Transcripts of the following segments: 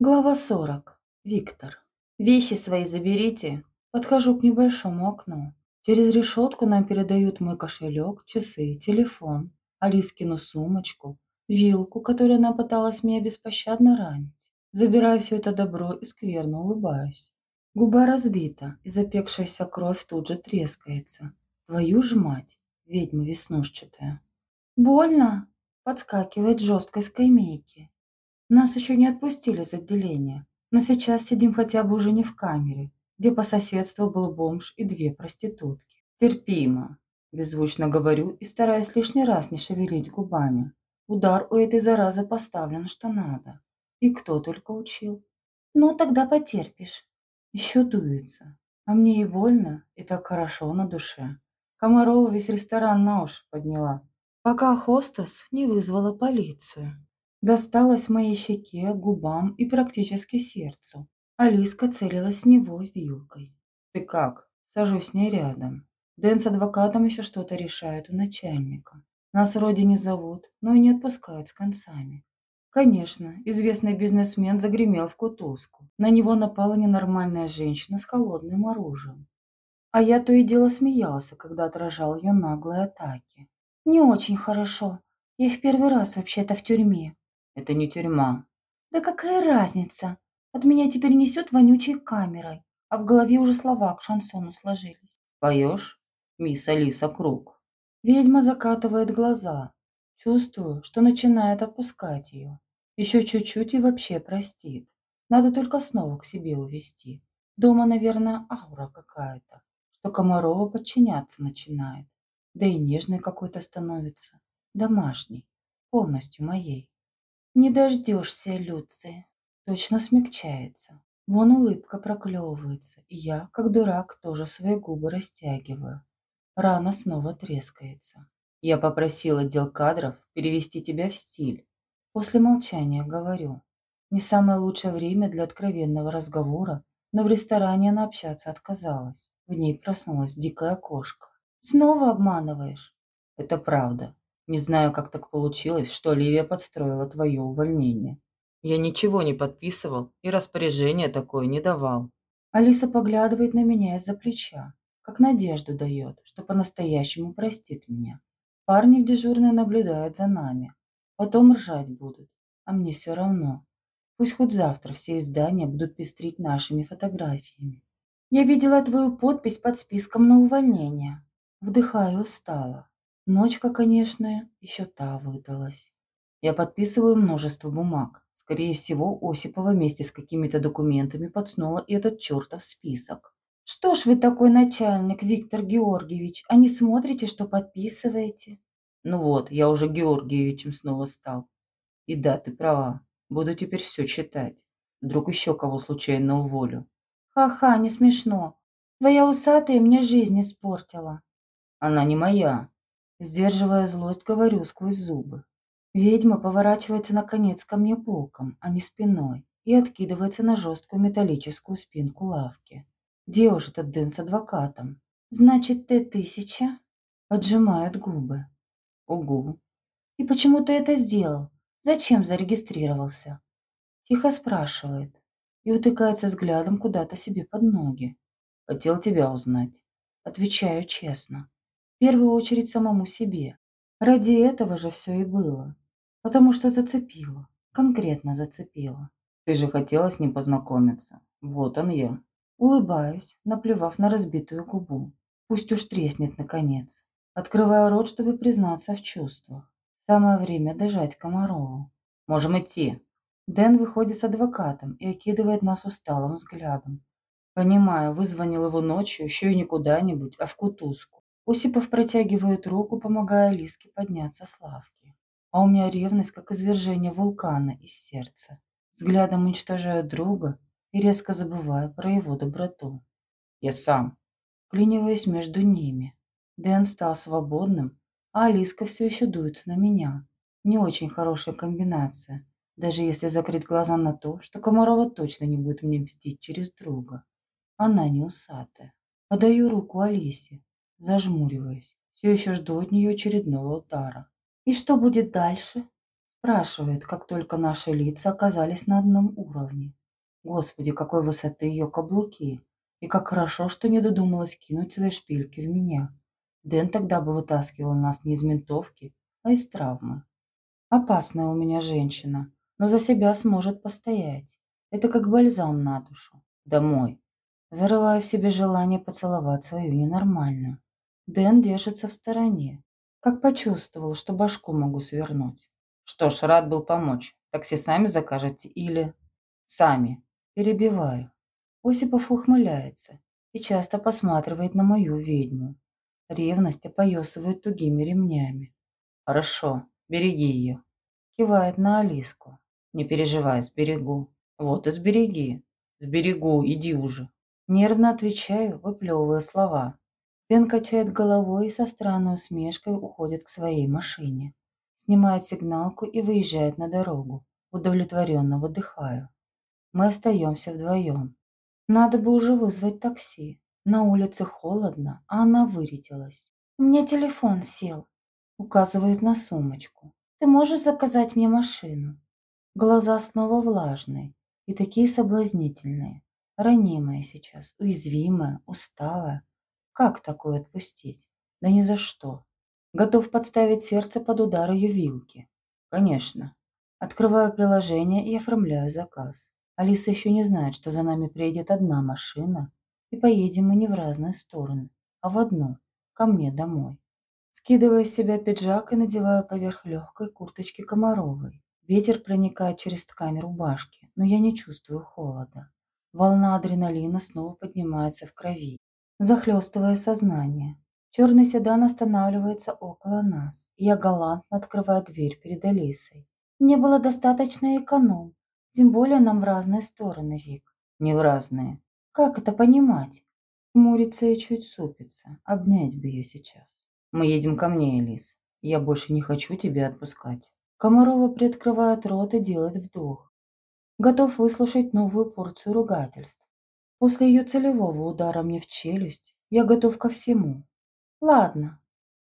Глава 40. Виктор. Вещи свои заберите. Подхожу к небольшому окну. Через решетку нам передают мой кошелек, часы, телефон, Алискину сумочку, вилку, которой она пыталась меня беспощадно ранить. Забираю все это добро и скверно улыбаюсь. Губа разбита, и запекшаяся кровь тут же трескается. Твою ж мать, ведьма веснушчатая. Больно? Подскакивает жесткой скамейки. Нас еще не отпустили из отделения, но сейчас сидим хотя бы уже не в камере, где по соседству был бомж и две проститутки. Терпимо, беззвучно говорю и стараюсь лишний раз не шевелить губами. Удар у этой заразы поставлен что надо. И кто только учил. Ну, тогда потерпишь. Еще дуется. А мне и больно, и так хорошо на душе. Комарова весь ресторан на уши подняла, пока хостес не вызвала полицию. Досталось моей щеке, губам и практически сердцу. Алиска целилась с него вилкой. «Ты как?» Сажусь с ней рядом. Дэн с адвокатом еще что-то решает у начальника. Нас вроде не зовут, но и не отпускают с концами. Конечно, известный бизнесмен загремел в кутузку. На него напала ненормальная женщина с холодным оружием. А я то и дело смеялся, когда отражал ее наглые атаки. «Не очень хорошо. Я в первый раз вообще-то в тюрьме. Это не тюрьма. Да какая разница? От меня теперь несет вонючей камерой, а в голове уже слова к шансону сложились. Поешь? Мисс Алиса Круг. Ведьма закатывает глаза. Чувствую, что начинает отпускать ее. Еще чуть-чуть и вообще простит. Надо только снова к себе увести. Дома, наверное, аура какая-то, что Комарова подчиняться начинает. Да и нежный какой-то становится. Домашний. Полностью моей. Не дождешься, Люци. Точно смягчается. Вон улыбка проклевывается, и я, как дурак, тоже свои губы растягиваю. Рана снова трескается. Я попросил отдел кадров перевести тебя в стиль. После молчания говорю. Не самое лучшее время для откровенного разговора, но в ресторане она общаться отказалась. В ней проснулась дикая кошка. Снова обманываешь? Это правда. Не знаю, как так получилось, что Оливия подстроила твое увольнение. Я ничего не подписывал и распоряжение такое не давал. Алиса поглядывает на меня из-за плеча, как надежду дает, что по-настоящему простит меня. Парни в дежурной наблюдают за нами. Потом ржать будут, а мне все равно. Пусть хоть завтра все издания будут пестрить нашими фотографиями. Я видела твою подпись под списком на увольнение. Вдыхаю устало. Ночка, конечно, еще та выдалась. Я подписываю множество бумаг. Скорее всего, Осипова вместе с какими-то документами подснула этот чертов список. Что ж вы такой начальник, Виктор Георгиевич, а не смотрите, что подписываете? Ну вот, я уже Георгиевичем снова стал. И да, ты права. Буду теперь все читать. Вдруг еще кого случайно уволю. Ха-ха, не смешно. Твоя усатая мне жизнь испортила. Она не моя. Сдерживая злость, говорю сквозь зубы. Ведьма поворачивается наконец ко мне боком, а не спиной, и откидывается на жесткую металлическую спинку лавки. Где уж этот дым с адвокатом? Значит, ты тысяча? Поджимают губы. Угу. И почему ты это сделал? Зачем зарегистрировался? Тихо спрашивает и утыкается взглядом куда-то себе под ноги. Хотел тебя узнать. Отвечаю честно первую очередь самому себе. Ради этого же все и было. Потому что зацепило. Конкретно зацепило. Ты же хотела с ним познакомиться. Вот он я. Улыбаюсь, наплевав на разбитую губу. Пусть уж треснет наконец. Открываю рот, чтобы признаться в чувствах. Самое время дожать Комарову. Можем идти. Дэн выходит с адвокатом и окидывает нас усталым взглядом. Понимаю, вызвонил его ночью еще и не куда-нибудь, а в кутузку. Осипов протягивает руку, помогая Лиске подняться с лавки. А у меня ревность, как извержение вулкана из сердца. Взглядом уничтожаю друга и резко забываю про его доброту. Я сам. Клиниваюсь между ними. Дэн стал свободным, а Алиска все еще дуется на меня. Не очень хорошая комбинация, даже если закрыть глаза на то, что Комарова точно не будет мне мстить через друга. Она не усатая. Подаю руку Алисе, Зажмуриваясь, все еще жду от нее очередного удара. «И что будет дальше?» Спрашивает, как только наши лица оказались на одном уровне. Господи, какой высоты ее каблуки. И как хорошо, что не додумалась кинуть свои шпильки в меня. Дэн тогда бы вытаскивал нас не из ментовки, а из травмы. Опасная у меня женщина, но за себя сможет постоять. Это как бальзам на душу. Домой. Зарываю в себе желание поцеловать свою ненормальную. Дэн держится в стороне. Как почувствовал, что башку могу свернуть. Что ж, рад был помочь. Такси сами закажете или... Сами. Перебиваю. Осипов ухмыляется и часто посматривает на мою ведьму. Ревность опоясывает тугими ремнями. Хорошо, береги ее. Кивает на Алиску. Не переживай, сберегу. Вот и сбереги. Сберегу, иди уже. Нервно отвечаю, выплевывая слова. Дэн качает головой и со странной усмешкой уходит к своей машине. Снимает сигналку и выезжает на дорогу. Удовлетворенно выдыхаю. Мы остаемся вдвоем. Надо бы уже вызвать такси. На улице холодно, а она вырядилась. «У меня телефон сел», — указывает на сумочку. «Ты можешь заказать мне машину?» Глаза снова влажные и такие соблазнительные. Ранимая сейчас, уязвимая, усталая. Как такое отпустить? Да ни за что. Готов подставить сердце под удар ее вилки. Конечно. Открываю приложение и оформляю заказ. Алиса еще не знает, что за нами приедет одна машина, и поедем мы не в разные стороны, а в одну, ко мне домой. Скидываю с себя пиджак и надеваю поверх легкой курточки Комаровой. Ветер проникает через ткань рубашки, но я не чувствую холода. Волна адреналина снова поднимается в крови, захлестывая сознание. Черный седан останавливается около нас, я галантно открываю дверь перед Алисой. Мне было достаточно эконом, тем более нам в разные стороны, Вик. Не в разные. Как это понимать? Хмурится и чуть супится. Обнять бы ее сейчас. Мы едем ко мне, Элис. Я больше не хочу тебя отпускать. Комарова приоткрывает рот и делает вдох. Готов выслушать новую порцию ругательств. После ее целевого удара мне в челюсть я готов ко всему. Ладно.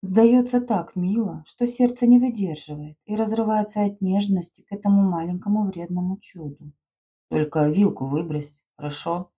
Сдается так мило, что сердце не выдерживает и разрывается от нежности к этому маленькому вредному чуду. Только вилку выбрось, хорошо?